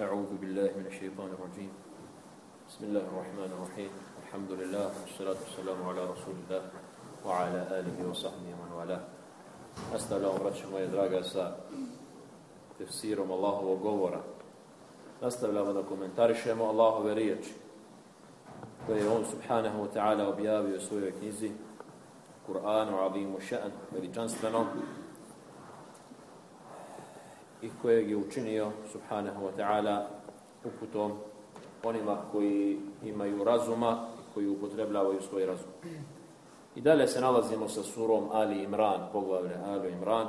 أعوذ بالله من الشيطان الرجيم. بسم الله الرحمن الرحيم. الحمد لله والصلاة والسلام على رسول الله وعلى آله وصحبه من والاه. أستغلق رجل ويا دراجة سا تفسيرهم الله وقورا أستغلق لكم من ترشم الله وريج ويقول سبحانه وتعالى وبيابي وسوي وكنزي قرآن عظيم وشأن ويجنس لنا i kojeg je učinio subhanahu wa ta'ala uputom onima koji imaju razuma i koji upotrebljavaju svoj razum. I dalje se nalazimo sa surom Ali Imran, poglavlje Ali Imran,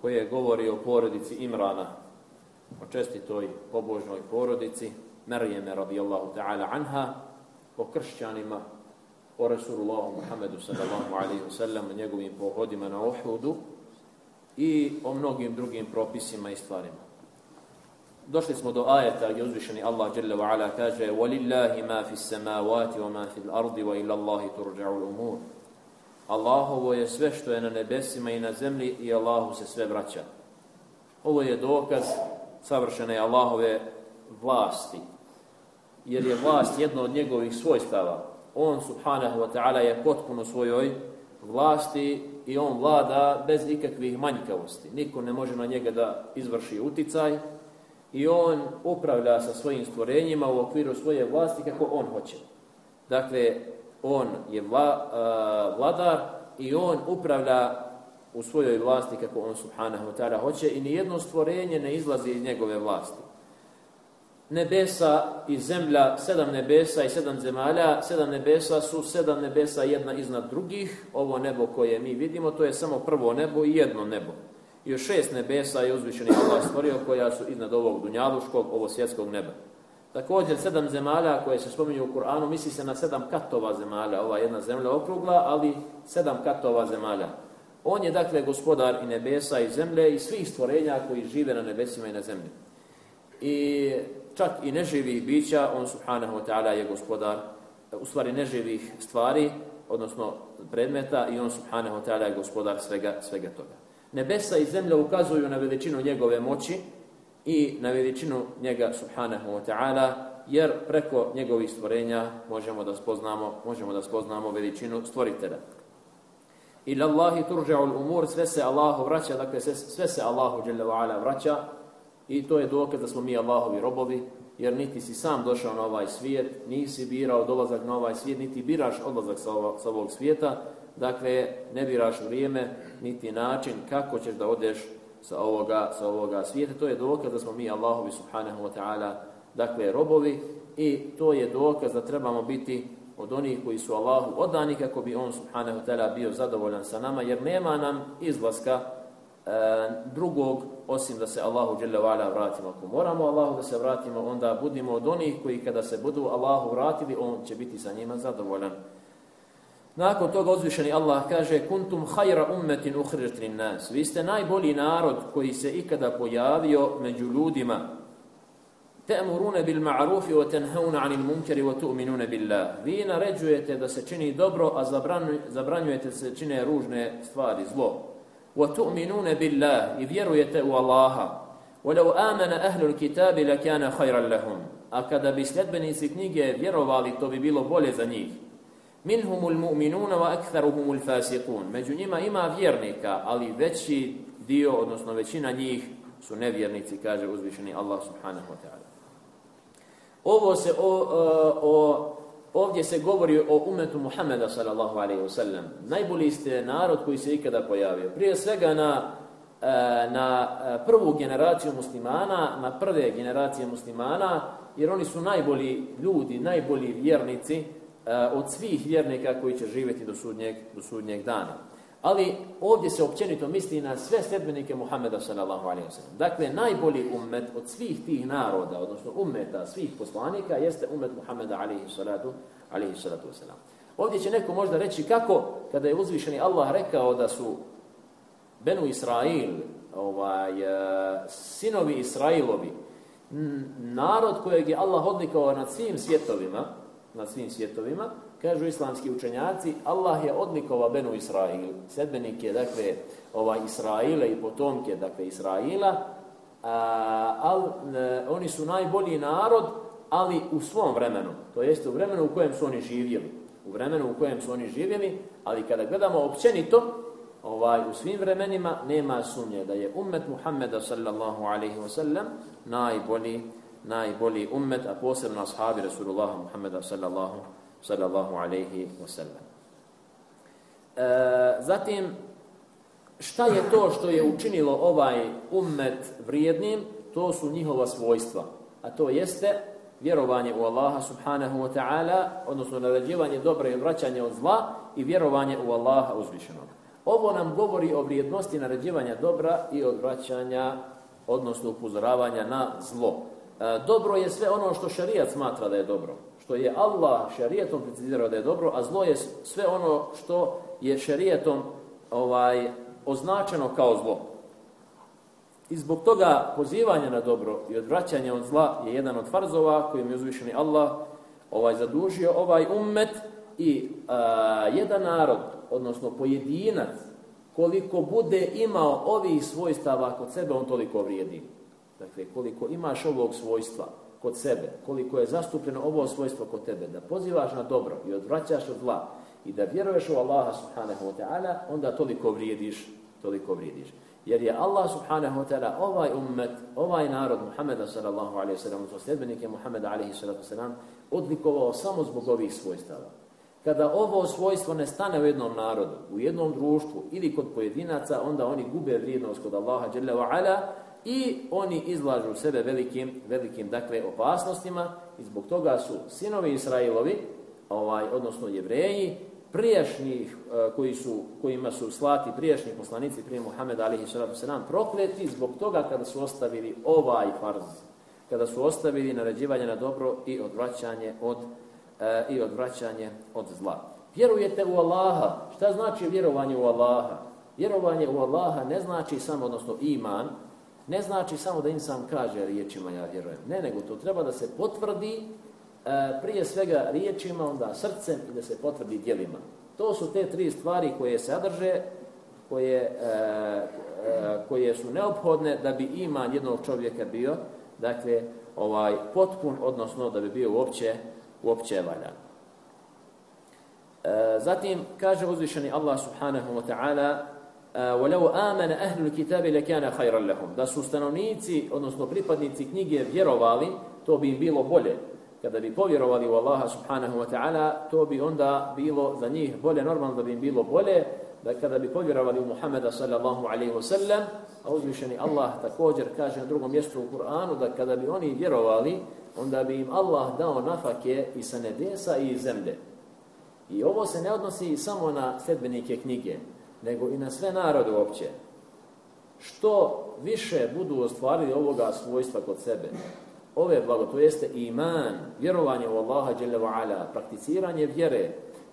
koje govori o porodici Imrana, o čestitoj pobožnoj porodici, Marijeme radijallahu ta'ala anha, o kršćanima, o Rasulullahu Muhammedu sallallahu alaihi wa sallam, njegovim pohodima na Uhudu i o mnogim drugim propisima i stvarima. Došli smo do ajeta gdje uzvišeni Allah dželle ve ala kaže: "Walillahi ma fis samawati wa ma fil ardi wa ila Allahi turja'ul umur." Allahovo je sve što je na nebesima i na zemlji i Allahu se sve vraća. Ovo je dokaz savršene Allahove vlasti. Jer je vlast jedno od njegovih svojstava. On subhanahu wa ta'ala je potpuno svojoj vlasti i on vlada bez ikakvih manjkavosti. Niko ne može na njega da izvrši uticaj i on upravlja sa svojim stvorenjima u okviru svoje vlasti kako on hoće. Dakle, on je vla, vladar i on upravlja u svojoj vlasti kako on subhanahu ta'ala hoće i nijedno stvorenje ne izlazi iz njegove vlasti. Nebesa i zemlja, sedam nebesa i sedam zemalja, sedam nebesa su sedam nebesa jedna iznad drugih. Ovo nebo koje mi vidimo, to je samo prvo nebo i jedno nebo. I još šest nebesa je uzvišeni Allah stvorio koja su iznad ovog dunjaluškog, ovo svjetskog neba. Također sedam zemalja koje se spominju u Kur'anu, misli se na sedam katova zemalja, ova jedna zemlja okrugla, ali sedam katova zemalja. On je dakle gospodar i nebesa i zemlje i svih stvorenja koji žive na nebesima i na zemlji. I čak i neživih bića, on subhanahu wa ta'ala je gospodar, u stvari neživih stvari, odnosno predmeta i on subhanahu wa ta'ala je gospodar svega, svega toga. Nebesa i zemlja ukazuju na veličinu njegove moći i na veličinu njega subhanahu wa ta'ala, jer preko njegovih stvorenja možemo da spoznamo, možemo da spoznamo veličinu stvoritelja. Ila Allahi turja'ul umur, sve se Allahu vraća, dakle sve, se Allahu dželle vraća i to je dokaz da smo mi Allahovi robovi, jer niti si sam došao na ovaj svijet, nisi birao dolazak na ovaj svijet, niti biraš odlazak sa, ovo, sa ovog svijeta, dakle ne biraš vrijeme, niti način kako ćeš da odeš sa ovoga, sa ovoga svijeta. To je dokaz da smo mi Allahovi subhanahu wa ta'ala dakle robovi i to je dokaz da trebamo biti od onih koji su Allahu odani kako bi on subhanahu wa ta'ala bio zadovoljan sa nama jer nema nam izlaska drugog osim da se Allahu dželle vratimo. Ako moramo Allahu da se vratimo, onda budimo od onih koji kada se budu Allahu vratili, on će biti sa njima zadovoljan. Nakon toga uzvišeni Allah kaže kuntum khayra ummetin ukhrijat nas. Vi ste najbolji narod koji se ikada pojavio među ljudima. Ta'muruna bil ma'ruf wa tanhauna 'anil munkari wa tu'minuna billah. Vi naređujete da se čini dobro, a zabranjujete da se čine ružne stvari, zlo. وتؤمنون بالله. يفيروا يتأوى الله ولو آمن أهل الكتاب لكان خيرا لهم. أكد بسلد بني ستنيجة يفيروا بالي طبي بيلو بولي زنيك. منهم المؤمنون وأكثرهم الفاسقون. مجنما إما فيرنيكا. ألي ذاتشي ديو ونصنا بيشينا نيك. سنه vjernici, kaže uzvišeni Allah subhanahu wa ta'ala. Ovo se o, o, o ovdje se govori o umetu Muhammeda sallallahu alaihi wa sallam. Najbolji ste narod koji se ikada pojavio. Prije svega na na prvu generaciju muslimana, na prve generacije muslimana, jer oni su najbolji ljudi, najbolji vjernici, od svih vjernika koji će živjeti do sudnjeg, do sudnjeg dana. Ali ovdje se općenito misli na sve sledbenike Muhammeda sallallahu Dakle, najbolji ummet od svih tih naroda, odnosno ummeta svih poslanika, jeste ummet Muhammeda alaihi. Ovdje će neko možda reći kako, kada je uzvišeni Allah rekao da su Benu Israil, ovaj, sinovi Israilovi, narod kojeg je Allah odlikao nad svim svjetovima, na svim svjetovima, kažu islamski učenjaci, Allah je odlikova Benu Israil, sedbenike, dakle, ova Israile i potomke, dakle, Israila, ali oni su najbolji narod, ali u svom vremenu. To jeste u vremenu u kojem su oni živjeli. U vremenu u kojem su oni živjeli, ali kada gledamo općenito, ovaj, u svim vremenima nema sumnje da je ummet Muhammeda sallallahu alaihi wa sallam najbolji, najbolji ummet, a posebno ashabi Rasulullah Muhammeda sallallahu, sallallahu alaihi wa sallam. E, zatim, šta je to što je učinilo ovaj ummet vrijednim? To su njihova svojstva. A to jeste vjerovanje u Allaha subhanahu wa ta'ala, odnosno naređivanje dobra i odvraćanje od zla i vjerovanje u Allaha uzvišenog. Ovo nam govori o vrijednosti naređivanja dobra i odvraćanja, odnosno upozoravanja na zlo. E, dobro je sve ono što šarijat smatra da je dobro. Što je Allah šarijetom precizirao da je dobro, a zlo je sve ono što je šarijetom ovaj, označeno kao zlo. I zbog toga pozivanje na dobro i odvraćanje od zla je jedan od farzova kojim je uzvišeni Allah ovaj zadužio ovaj ummet i jedan narod, odnosno pojedinac, koliko bude imao ovih svojstava kod sebe, on toliko vrijedi. Dakle, koliko imaš ovog svojstva kod sebe, koliko je zastupljeno ovo svojstvo kod tebe, da pozivaš na dobro i odvraćaš od zla i da vjeruješ u Allaha subhanahu wa ta'ala, onda toliko vrijediš, toliko vrijediš. Jer je Allah subhanahu wa ta'ala ovaj ummet, ovaj narod Muhammeda sallallahu alaihi sallam, sljedbenike Muhammeda alaihi sallam, odlikovao samo zbog ovih svojstava. Kada ovo svojstvo ne stane u jednom narodu, u jednom društvu ili kod pojedinaca, onda oni gube vrijednost kod Allaha wa ala i oni izlažu sebe velikim, velikim dakle, opasnostima i zbog toga su sinovi Israilovi, ovaj, odnosno jevreji, prijašnjih e, koji su, kojima su slati prijašnji poslanici prije Muhammeda alihi sallam prokleti zbog toga kada su ostavili ovaj farz, kada su ostavili naređivanje na dobro i odvraćanje od, e, i odvraćanje od zla. Vjerujete u Allaha. Šta znači vjerovanje u Allaha? Vjerovanje u Allaha ne znači samo, odnosno iman, ne znači samo da insan kaže riječima ja vjerujem. Ne, nego to treba da se potvrdi E, prije svega riječima, onda srcem i da se potvrdi djelima. To su te tri stvari koje sadrže, koje, e, e, koje su neophodne da bi iman jednog čovjeka bio, dakle, ovaj, potpun, odnosno da bi bio uopće, uopće valjan. Zatim kaže uzvišeni Allah subhanahu wa ta'ala وَلَوْ آمَنَ أَهْلُ الْكِتَابِ لَكَانَ خَيْرًا لَهُمْ Da su stanovnici, odnosno pripadnici knjige vjerovali, to bi im bilo bolje kada bi povjerovali u Allaha subhanahu wa ta'ala, to bi onda bilo za njih bolje, normalno da bi im bilo bolje, da kada bi povjerovali u Muhammeda sallallahu alaihi wa sallam, a uzvišeni Allah također kaže na drugom mjestu u Kur'anu da kada bi oni vjerovali, onda bi im Allah dao nafake i sa nebesa i zemlje. I ovo se ne odnosi samo na sledbenike knjige, nego i na sve narode uopće. Što više budu ostvarili ovoga svojstva kod sebe, ove blago, to jeste iman, vjerovanje u Allaha ala, prakticiranje vjere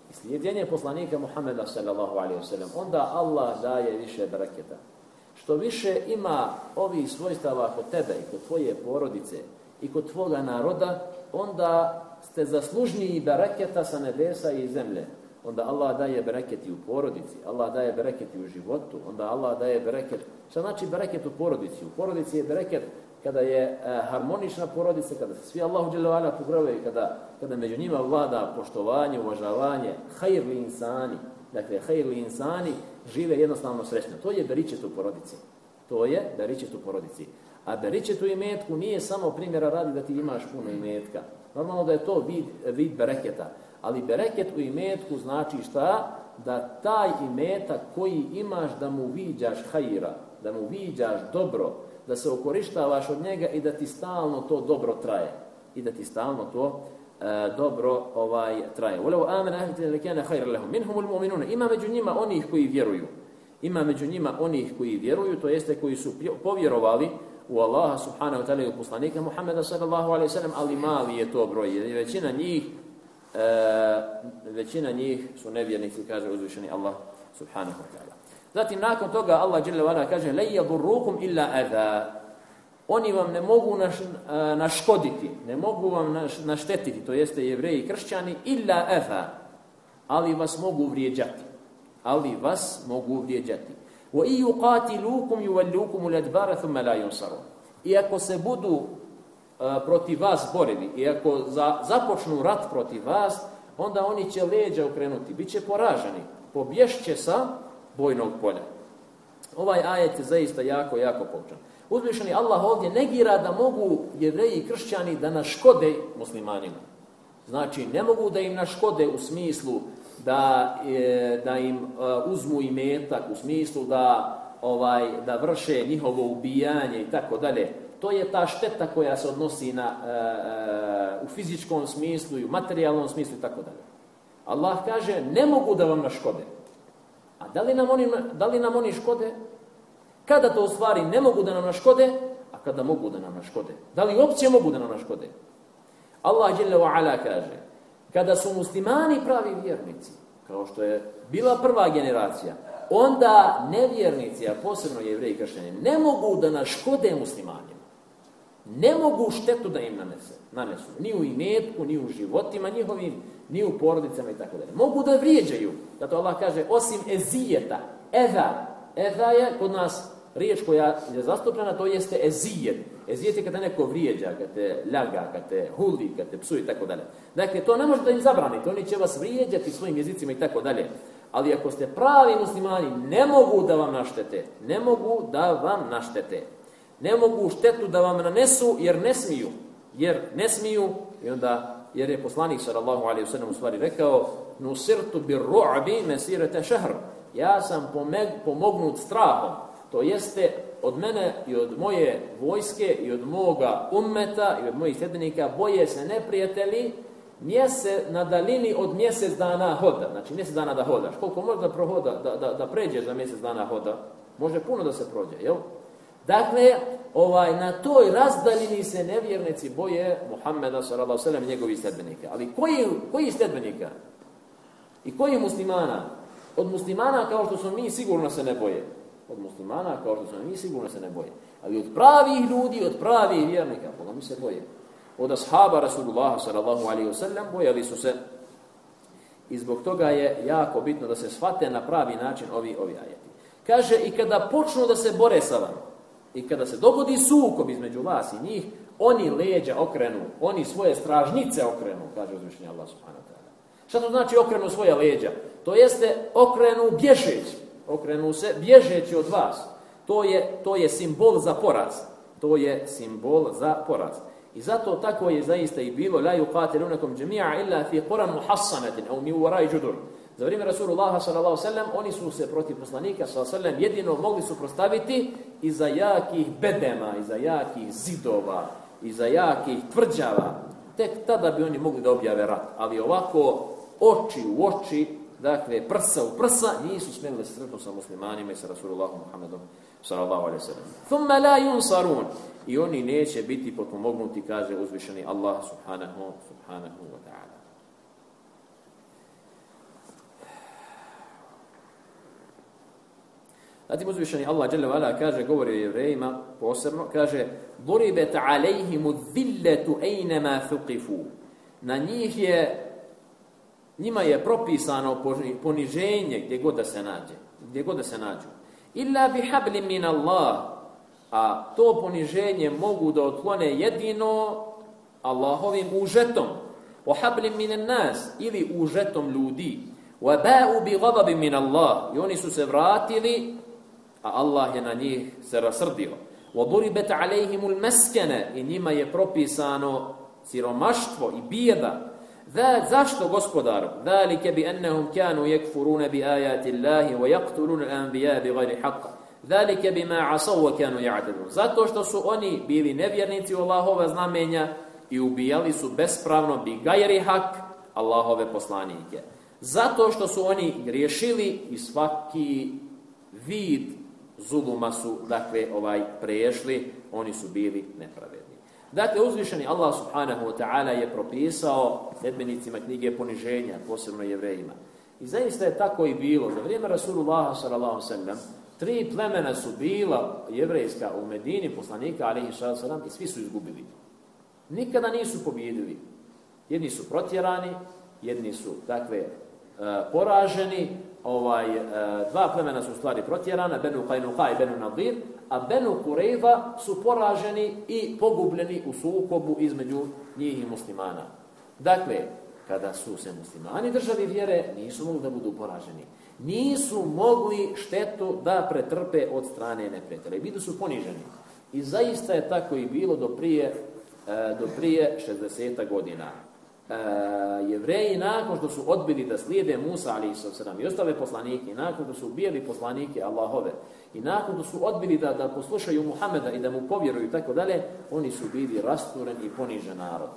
i slijedjenje poslanika Muhammeda sallallahu alaihi wasallam, onda Allah daje više bereketa. Što više ima ovih svojstava kod tebe i kod tvoje porodice i kod tvoga naroda, onda ste zaslužniji bereketa sa nebesa i zemlje. Onda Allah daje bereketi u porodici, Allah daje bereketi u životu, onda Allah daje bereket. Šta znači bereket u porodici? U porodici je bereket kada je e, harmonična porodica, kada se svi Allahu dželle pogravaju, kada kada među njima vlada poštovanje, uvažavanje, hajr insani, dakle hajr insani žive jednostavno srećno. To je beričet u porodici. To je beričet u porodici. A beričet u imetku nije samo primjera radi da ti imaš puno imetka. Normalno da je to vid, vid bereketa. Ali bereket u imetku znači šta? Da taj imetak koji imaš da mu viđaš hajira, da mu viđaš dobro, da se okorištavaš od njega i da ti stalno to dobro traje. I da ti stalno to e, dobro ovaj traje. Walau amana ahli kana khayran lahum minhum almu'minun. Ima među njima onih koji vjeruju. Ima među njima onih koji vjeruju, to jeste koji su povjerovali u Allaha subhanahu wa ta'ala i u poslanika Muhammeda sallallahu alaihi sallam, ali mali je to broj. Jer većina njih e, većina njih su nevjernici, kaže uzvišeni Allah subhanahu wa ta'ala. Zatim nakon toga Allah dželle kaže la illa adha. Oni vam ne mogu naš, naškoditi, ne mogu vam naštetiti, to jeste jevreji i kršćani, illa adha. Ali vas mogu vrijeđati. Ali vas mogu vrijeđati. Wa i yuqatilukum yuwallukum al-adbara thumma la yunsarun. i ako se budu protiv vas borili i ako započnu rat protiv vas, onda oni će leđa okrenuti, bit će poraženi, pobješće sa bojnog polja. Ovaj ajet je zaista jako, jako poučan. Uzvišeni Allah ovdje negira da mogu jevreji i kršćani da naškode muslimanima. Znači, ne mogu da im naškode u smislu da, da im e, uzmu i metak, u smislu da, ovaj, da vrše njihovo ubijanje i tako dalje. To je ta šteta koja se odnosi na, e, e, u fizičkom smislu i u materijalnom smislu i tako dalje. Allah kaže, ne mogu da vam naškode. A da li nam oni, da li nam oni škode? Kada to u stvari ne mogu da nam naškode, a kada mogu da nam naškode? Da li uopće mogu da nam naškode? Allah ala kaže, kada su muslimani pravi vjernici, kao što je bila prva generacija, onda nevjernici, a posebno jevreji kršćani, ne mogu da naškode muslimanima. Ne mogu štetu da im nanese, nanesu. Ni u imetku, ni u životima njihovim, ni u porodicama i tako dalje. Mogu da vrijeđaju. Zato Allah kaže, osim ezijeta, eza. Eza je kod nas riječ koja je zastupljena, to jeste ezijet. Ezijet je kada neko vrijeđa, kad te ljaga, kad te huli, kad te psuje i tako dalje. Dakle, to ne možete im zabraniti. Oni će vas vrijeđati svojim jezicima i tako dalje. Ali ako ste pravi muslimani, ne mogu da vam naštete. Ne mogu da vam naštete. Ne mogu štetu da vam nanesu jer ne smiju. Jer ne smiju i onda jer je poslanik sallallahu alejhi ve sellem u stvari rekao nusirtu bir ru'bi mesirata shahr. Ja sam pomognut strahom. To jeste od mene i od moje vojske i od moga ummeta i od mojih sljedbenika boje se neprijatelji mjese na dalini od mjesec dana hoda. Znači mjesec dana da hodaš. Koliko može da prohoda, da, da, da pređeš za mjesec dana hoda? Može puno da se prođe, jel? Dakle, ovaj, na toj razdaljini se nevjernici boje Muhammeda sallallahu i njegovih sljedbenika. Ali koji, koji sljedbenika? I koji muslimana? Od muslimana kao što smo mi sigurno se ne boje. Od muslimana kao što smo mi sigurno se ne boje. Ali od pravih ljudi, od pravih vjernika, Boga mi se boje. Od ashaba Rasulullah wasallam bojali su se i zbog toga je jako bitno da se shvate na pravi način ovi, ovi ajeti. Kaže, i kada počnu da se bore sa vama, i kada se dogodi sukob između vas i njih, oni leđa okrenu, oni svoje stražnice okrenu, kaže uzvišenje Allah subhanahu wa ta'ala. Šta to znači okrenu svoja leđa? To jeste okrenu bježeći, okrenu se bježeći od vas. To je, to je simbol za poraz. To je simbol za poraz. I zato tako je zaista i bilo la yuqatilunakum jami'a illa fi quran muhassanatin aw min wara'i judur. Za vrijeme Rasulullaha sallallahu sallam oni su se protiv poslanika sallallahu sallam jedino mogli su prostaviti iza jakih bedema, iza jakih zidova, iza jakih tvrđava. Tek tada bi oni mogli da objave rat. Ali ovako oči u oči, dakle prsa u prsa, nisu smjeli se sa muslimanima i sa Rasulullahom Muhammedom sallallahu alaihi sallam. Thumma la yunsarun. I oni neće biti potpomognuti, kaže uzvišeni Allah subhanahu, subhanahu wa ta'ala. Zatim uzvišeni Allah dželle kaže govori o jevrejima posebno kaže buribet alejhimu dhilletu aynama thuqifu. Na njih je njima je propisano poniženje gdje god da se nađe, gdje god da se nađu. Illa bi hablin min Allah. A to poniženje mogu da otklone jedino Allahovim užetom. Wa hablin min nas ili užetom ljudi. Wa ba'u bi min Allah. I oni su se vratili a Allah je na njih se rasrdio. وَضُرِبَتْ عَلَيْهِمُ الْمَسْكَنَ I njima je propisano siromaštvo i bijeda. Za, zašto gospodar? ذَلِكَ بِأَنَّهُمْ كَانُوا يَكْفُرُونَ بِآيَاتِ اللَّهِ وَيَقْتُلُونَ الْأَنْبِيَاءَ بِغَيْرِ حَقَّ ذَلِكَ بِمَا عَصَوْا وَكَانُوا يَعْتَدُونَ Zato što su oni bili nevjernici u Allahova znamenja i ubijali su bespravno bi gajri hak Allahove poslanike. Zato što su oni griješili i svaki vid zuluma su, dakle, ovaj prešli, oni su bili nepravedni. Dakle, uzvišeni Allah subhanahu wa ta'ala je propisao sedbenicima knjige poniženja, posebno jevrejima. I zaista je tako i bilo. Za vrijeme Rasulullah sallallahu sallam, tri plemena su bila jevrejska u Medini, poslanika alihi sallam, i svi su izgubili. Nikada nisu pobjedili. Jedni su protjerani, jedni su, dakle, e, poraženi, ovaj, e, dva plemena su stvari protjerana, Benu Qainuqa i Benu Nadir, a Benu Kureva su poraženi i pogubljeni u sukobu između njih i muslimana. Dakle, kada su se muslimani državi vjere, nisu mogli da budu poraženi. Nisu mogli štetu da pretrpe od strane neprijatelja. I bidu su poniženi. I zaista je tako i bilo do prije, e, do prije 60 godina. E, jevreji nakon što su odbili da slijede Musa ali i ostale poslanike, nakon što su ubijali poslanike Allahove i nakon što su odbili da, da poslušaju Muhameda i da mu povjeruju i tako dalje, oni su bili rasturen i ponižen narod.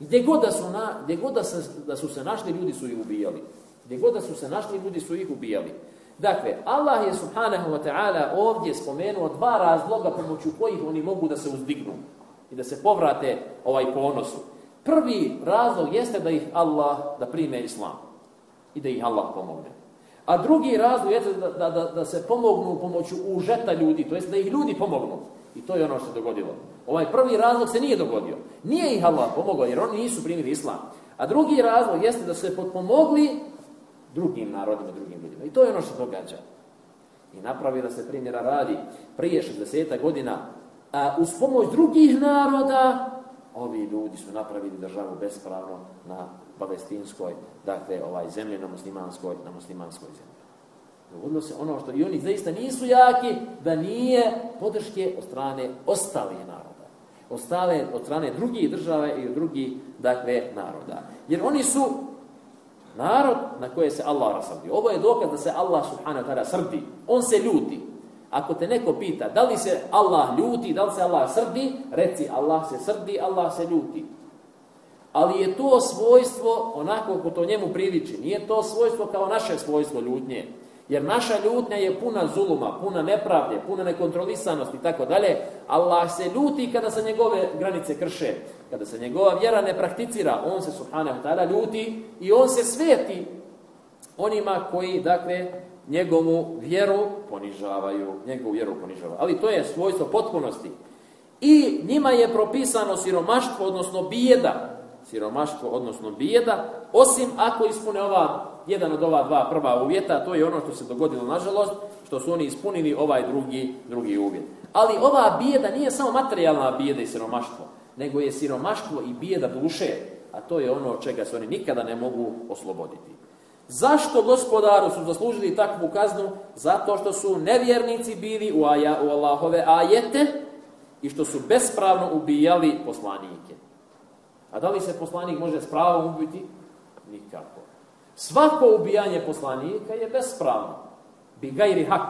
Gdje god da su, na, gdje god da, se, da su se našli, ljudi su ih ubijali. Gdje god da su se našli, ljudi su ih ubijali. Dakle, Allah je subhanahu wa ta'ala ovdje spomenuo dva razloga pomoću kojih oni mogu da se uzdignu i da se povrate ovaj ponosu. Prvi razlog jeste da ih Allah, da prime islam i da ih Allah pomogne. A drugi razlog jeste da, da, da, da se pomognu pomoću užeta ljudi, to jest da ih ljudi pomognu. I to je ono što se dogodilo. Ovaj prvi razlog se nije dogodio. Nije ih Allah pomogao jer oni nisu primili islam. A drugi razlog jeste da su se potpomogli drugim narodima, drugim ljudima. I to je ono što događa. I napravi da se primjera radi prije 60 godina a uz pomoć drugih naroda ovi ljudi su napravili državu bespravno na palestinskoj, dakle, ovaj zemlji na muslimanskoj, na muslimanskoj zemlji. Dogodilo se ono što i oni zaista nisu jaki, da nije podrške od strane ostalih naroda. Ostale od strane drugih države i drugih, dakle, naroda. Jer oni su narod na koje se Allah rasrdi. Ovo je dokaz da se Allah subhanahu wa ta'ala srdi. On se ljuti. Ako te neko pita da li se Allah ljuti, da li se Allah srdi, reci Allah se srdi, Allah se ljuti. Ali je to svojstvo onako ko to njemu priliči. Nije to svojstvo kao naše svojstvo ljutnje. Jer naša ljutnja je puna zuluma, puna nepravde, puna nekontrolisanosti i tako dalje. Allah se ljuti kada se njegove granice krše. Kada se njegova vjera ne prakticira, on se subhanahu ta'ala ljuti i on se sveti onima koji, dakle, njegovu vjeru ponižavaju, njegovu vjeru ponižavaju. Ali to je svojstvo potpunosti. I njima je propisano siromaštvo, odnosno bijeda. Siromaštvo, odnosno bijeda, osim ako ispune ova, jedan od ova dva prva uvjeta, to je ono što se dogodilo nažalost, što su oni ispunili ovaj drugi, drugi uvjet. Ali ova bijeda nije samo materijalna bijeda i siromaštvo, nego je siromaštvo i bijeda duše, a to je ono od čega se oni nikada ne mogu osloboditi. Zašto gospodaru su zaslužili takvu kaznu? Zato što su nevjernici bili u, aja, u Allahove ajete i što su bespravno ubijali poslanike. A da li se poslanik može s pravom ubiti? Nikako. Svako ubijanje poslanika je bespravno. Bigajri hak.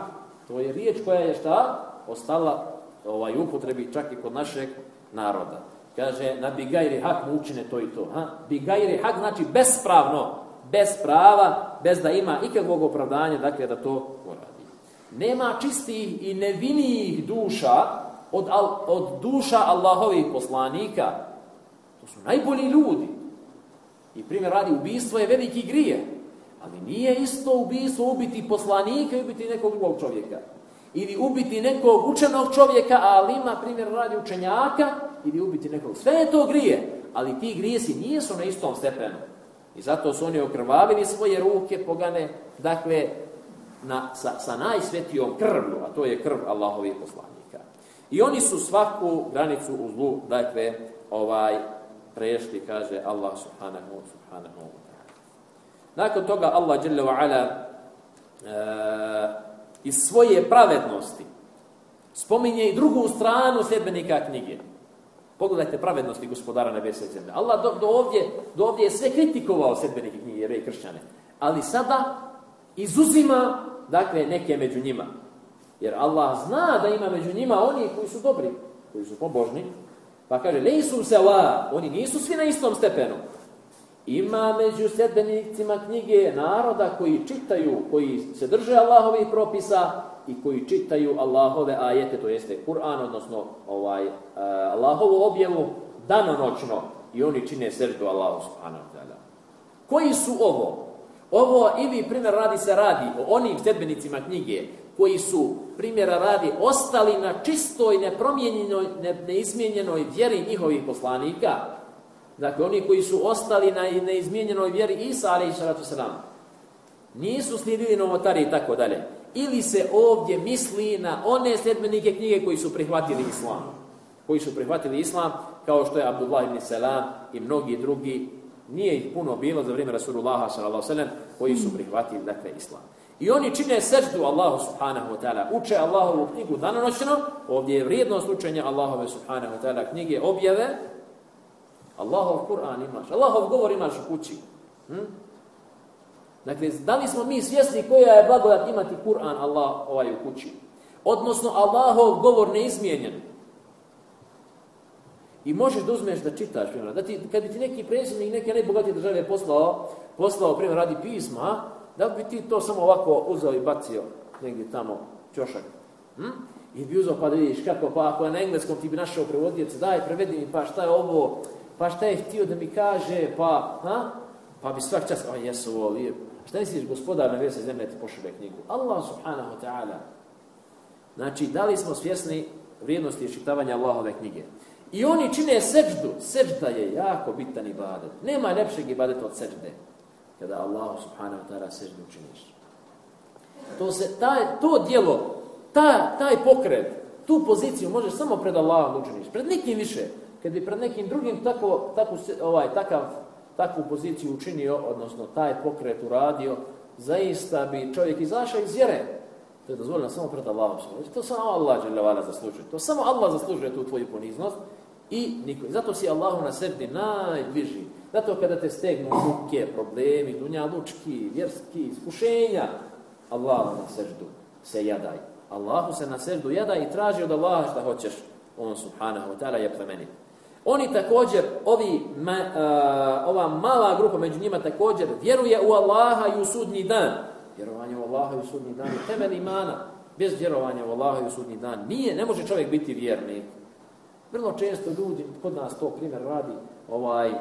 To je riječ koja je šta? Ostala ovaj, upotrebi čak i kod našeg naroda. Kaže, na bigajri hak mu učine to i to. Ha? Bigajri hak znači bespravno bez prava, bez da ima ikakvog opravdanja, dakle, da to uradi. Nema čistih i nevinijih duša od, od duša Allahovih poslanika. To su najbolji ljudi. I primjer radi, ubistvo je veliki grije. Ali nije isto ubistvo ubiti poslanika i ubiti nekog drugog čovjeka. Ili ubiti nekog učenog čovjeka, ali ima primjer radi učenjaka, ili ubiti nekog. Sve je to grije, ali ti grijesi nisu na istom stepenu. I zato su oni okrvavili svoje ruke pogane, dakle, na, sa, sa najsvetijom krvlju, a to je krv Allahovih poslanika. I oni su svaku granicu u zlu, dakle, ovaj, prešli, kaže Allah subhanahu, subhanahu wa. Nakon toga Allah dželle ala e, iz svoje pravednosti spominje i drugu stranu sedbenika knjige. Pogledajte pravednosti gospodara nebesa i zemlje. Allah do, do, ovdje, do ovdje je sve kritikovao sedbenike knjige, jeve i kršćane. Ali sada izuzima, dakle, neke među njima. Jer Allah zna da ima među njima oni koji su dobri, koji su pobožni. Pa kaže, ne su se la, oni nisu svi na istom stepenu. Ima među sedbenicima knjige naroda koji čitaju, koji se drže Allahovih propisa, i koji čitaju Allahove ajete, to jeste Kur'an, odnosno ovaj, uh, Allahovu objavu danonoćno i oni čine seždu Allahu subhanahu ta'ala. Koji su ovo? Ovo ili primjer radi se radi o onim sedbenicima knjige koji su primjera radi ostali na čistoj, nepromijenjenoj, ne, neizmijenjenoj vjeri njihovih poslanika. Dakle, oni koji su ostali na neizmijenjenoj vjeri Isa, ali i salatu Nisu slijedili novotari i tako dalje. Ili se ovdje misli na one sljedbenike knjige koji su prihvatili islam. Koji su prihvatili islam, kao što je Abdullah ibn Salam i mnogi drugi. Nije ih puno bilo za vrijeme Rasulullaha sallallahu koji su prihvatili dakle islam. I oni čine seždu Allahu subhanahu wa ta'ala. Uče Allahovu knjigu danonoćno. Ovdje je vrijednost učenja Allahove subhanahu wa ta'ala knjige objave. Allahov Kur'an imaš. Allahov govor imaš u kući. Hm? Dakle, da li smo mi svjesni koja je blagodat imati Kur'an Allah ovaj u kući? Odnosno, Allahov govor neizmijenjen. I možeš da uzmeš da čitaš, da ti, kad bi ti neki predsjednik neke najbogatije države poslao, poslao, primjer, radi pisma, da bi ti to samo ovako uzeo i bacio negdje tamo čošak? Hm? I bi uzeo pa da vidiš kako, pa ako je na engleskom ti bi našao prevodioca, daj prevedi mi pa šta je ovo, pa šta je htio da mi kaže, pa, ha? Pa bi svak čas, o jesu ovo lijepo. Šta misliš, gospodar na vese zemlje ti pošle knjigu? Allah subhanahu ta'ala. Znači, da li smo svjesni vrijednosti iščitavanja Allahove knjige? I oni čine seđdu. Seđda je jako bitan ibadet. Nema lepšeg ibadeta od seđde. Kada Allah subhanahu ta'ala seđdu činiš. To, se, taj, to djelo, ta, taj pokret, tu poziciju možeš samo pred Allahom učiniš. Pred nikim više. Kad bi pred nekim drugim tako, tako, ovaj, takav takvu poziciju učinio, odnosno taj pokret uradio, zaista bi čovjek izašao iz vjere. To je dozvoljeno samo pred Allahom. To samo Allah dželevala zaslužuje. To samo Allah zaslužuje tu tvoju poniznost i niko. Zato si Allahu na srdi najbliži. Zato kada te stegnu muke, problemi, dunjalučki, vjerski, iskušenja, Allahu na srdu se jadaj. Allahu se na srdu jadaj i traži od Allaha šta hoćeš. On subhanahu wa ta'ala je plemenit. Oni također, ovi, ma, ova mala grupa među njima također vjeruje u Allaha i u sudnji dan. Vjerovanje u Allaha i u sudnji dan je temelj imana. Bez vjerovanja u Allaha i u sudnji dan nije, ne može čovjek biti vjernik. Vrlo često ljudi, kod nas to primjer radi, ovaj,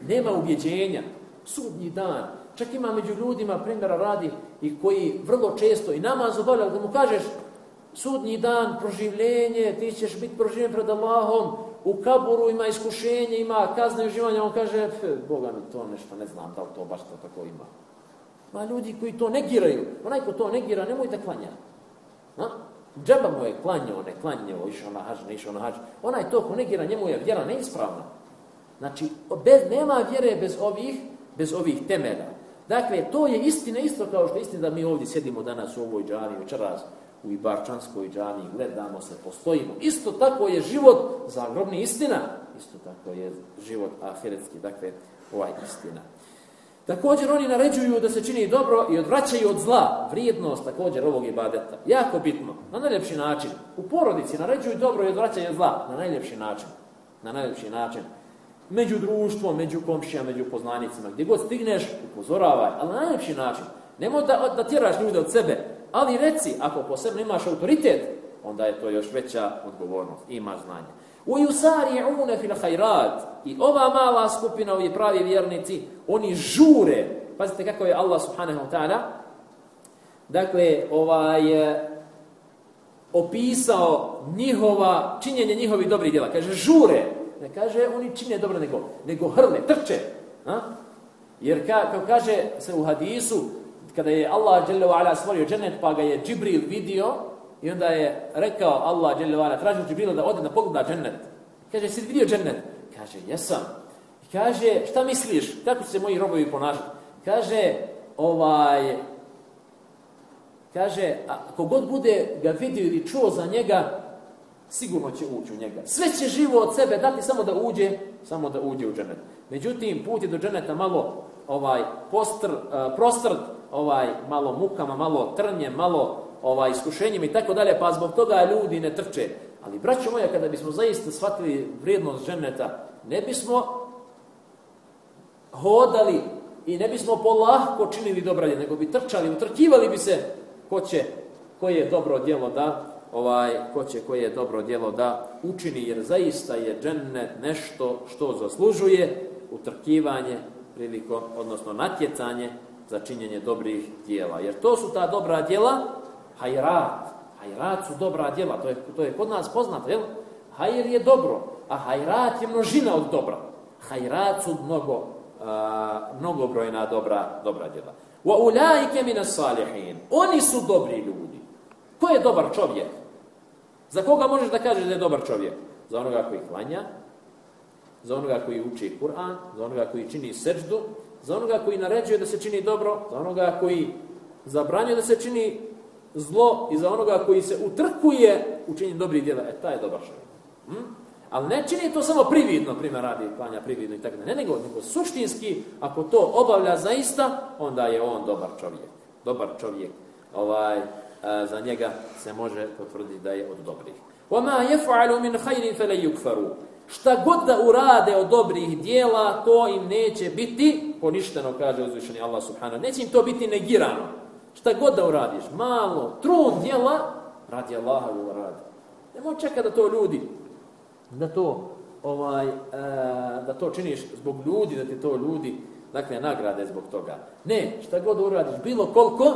nema ubjeđenja. Sudnji dan. Čak ima među ljudima primjera radi i koji vrlo često i namaz obavlja, da mu kažeš sudnji dan, proživljenje, ti ćeš biti proživljen pred Allahom, u kaburu ima iskušenje, ima kazne uživanja, on kaže, Boga mi to nešto, ne znam da li to baš to tako ima. Ma ljudi koji to negiraju, onaj ko to negira, nemoj da klanja. Ha? Džaba mu je klanjao, ne klanjao, išao na hađ, ne išao na hađ. Onaj to ko negira, njemu je vjera neispravna. Znači, bez, nema vjere bez ovih, bez ovih temelja. Dakle, to je istina isto kao što je istina da mi ovdje sjedimo danas u ovoj džani večeras u Ibarčanskoj džami, gledamo se, postojimo. Isto tako je život zagrobni istina, isto tako je život ahiretski, dakle, ovaj istina. Također oni naređuju da se čini dobro i odvraćaju od zla, vrijednost također ovog ibadeta. Jako bitno, na najljepši način. U porodici naređuju dobro i odvraćaju od zla, na najljepši način. Na najljepši način. Među društvom, među komšijama, među poznanicima, gdje god stigneš, upozoravaj, ali na najljepši način. Nemoj da, da tjeraš ljude od sebe, ali reci, ako posebno imaš autoritet, onda je to još veća odgovornost. Ima znanje. U une fil hajrat. I ova mala skupina, ovi pravi vjernici, oni žure. Pazite kako je Allah subhanahu wa ta'ala dakle, ovaj, e, opisao njihova, činjenje njihovih dobrih djela. Kaže, žure. Ne kaže, oni čine dobro, nego, nego hrle, trče. A? Jer ka, kao kaže se u hadisu, kada je Allah dželle stvorio džennet pa ga je Džibril vidio i onda je rekao Allah dželle ve tražio Džibrila da ode na pogleda džennet. Kaže si vidio džennet? Kaže jesam. Kaže šta misliš kako će se moji robovi ponašati? Kaže ovaj kaže ako god bude ga vidio ili čuo za njega sigurno će ući u njega. Sve će živo od sebe dati samo da uđe, samo da uđe u džennet. Međutim, put je do dženeta malo ovaj postr, uh, prostrt, ovaj malo mukama, malo trnjem, malo ovaj iskušenjem i tako dalje, pa zbog toga ljudi ne trče. Ali braćo moja, kada bismo zaista shvatili vrijednost dženeta, ne bismo hodali i ne bismo polahko činili dobra nego bi trčali, utrkivali bi se ko će, koje je dobro djelo da ovaj, ko će koje je dobro djelo da učini, jer zaista je džennet nešto što zaslužuje utrkivanje prilikom, odnosno natjecanje za činjenje dobrih djela. Jer to su ta dobra djela, hajrat. Hajrat su dobra djela, to je, to je kod nas poznato, jel? Hajr je dobro, a hajrat je množina od dobra. Hajrat su mnogo, a, mnogobrojna dobra, dobra djela. Wa ulaike min salihin. Oni su dobri ljudi. Ko je dobar čovjek? Za koga možeš da kažeš da je dobar čovjek? Za onoga koji klanja, za onoga koji uči Kur'an, za onoga koji čini seždu, za onoga koji naređuje da se čini dobro, za onoga koji zabranjuje da se čini zlo i za onoga koji se utrkuje u činjenju dobrih djela. E, taj je dobar čovjek. Hm? Ali ne čini to samo prividno, primjer radi klanja prividno i tako ne, nego, nego suštinski, ako to obavlja zaista, onda je on dobar čovjek. Dobar čovjek. Ovaj, e, za njega se može potvrditi da je od dobrih. وَمَا يَفْعَلُ مِنْ خَيْرٍ فَلَا يُكْفَرُوا Šta god da urade od dobrih dijela, to im neće biti poništeno, kaže uzvišeni Allah subhanahu. Neće im to biti negirano. Šta god da uradiš, malo, trun dijela, radi Allaha radi. Nemo čekati da to ljudi da to ovaj e, da to činiš zbog ljudi, da ti to ljudi dakle nagrade zbog toga. Ne, šta god uradiš, bilo koliko,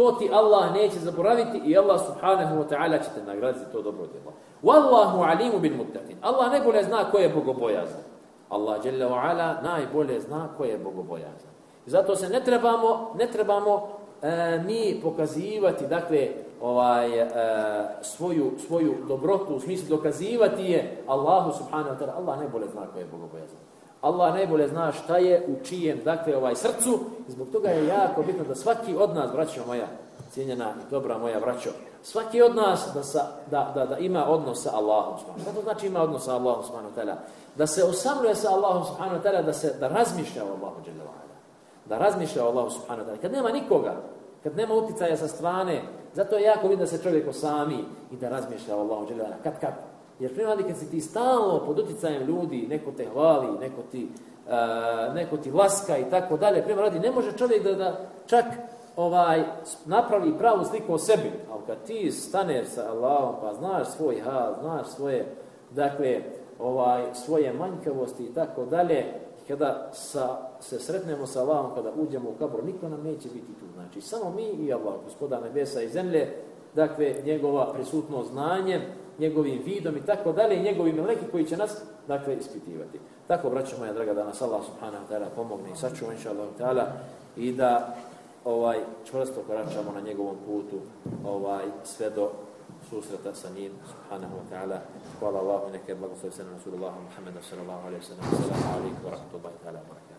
to ti Allah neće zaboraviti i Allah subhanahu wa ta'ala će te nagraditi to dobro djelo. Wallahu alimu bil muttaqin. Allah najbolje zna ko je bogobojazan. Allah dželle wa ala najbolje zna ko je bogobojazan. zato se ne trebamo, ne trebamo e, mi pokazivati, dakle, ovaj, e, svoju, svoju dobrotu, u smislu dokazivati je Allahu subhanahu wa ta'ala. Allah najbolje zna ko je bogobojazan. Allah najbolje zna šta je u čijem, dakle, ovaj srcu. I zbog toga je jako bitno da svaki od nas, braćo moja, cijenjena i dobra moja braćo, svaki od nas da, sa, da, da, da ima odnos sa Allahom subhanahu Šta to znači ima odnos sa Allahom subhanahu? Da se osamluje sa Allahom subhanahu da, se, da razmišlja o Allahu Da razmišlja o Allahu subhanahu. Kad nema nikoga, kad nema uticaja sa strane, zato je jako vidno da se čovjek osami i da razmišlja o Allahu dželle kad kad. Jer primali kad si ti stalno pod uticajem ljudi, neko te hvali, neko ti, uh, neko ti laska i tako dalje, prema radi, ne može čovjek da, da čak ovaj napravi pravu sliku o sebi. Ali kad ti staneš sa Allahom, pa znaš svoj hal, znaš svoje, dakle, ovaj, svoje manjkavosti i tako dalje, kada sa, se sretnemo sa Allahom, kada uđemo u kabor, niko nam neće biti tu. Znači, samo mi i Allah, gospoda nebesa i zemlje, dakle, njegova prisutnost znanjem, njegovim vidom i tako dalje, i njegovim meleki koji će nas, dakle, ispitivati. Tako, braćo moja draga, da nas Allah subhanahu wa ta'ala pomogne i sačuva, inša Allah ta'ala, i da ovaj čvrsto koračamo na njegovom putu ovaj sve do susreta sa njim subhanahu wa ta'ala. Hvala Allahu neke blagoslovi na Rasulullah Muhammeda sallallahu alaihi wa sallam. Assalamu alaikum wa ta'ala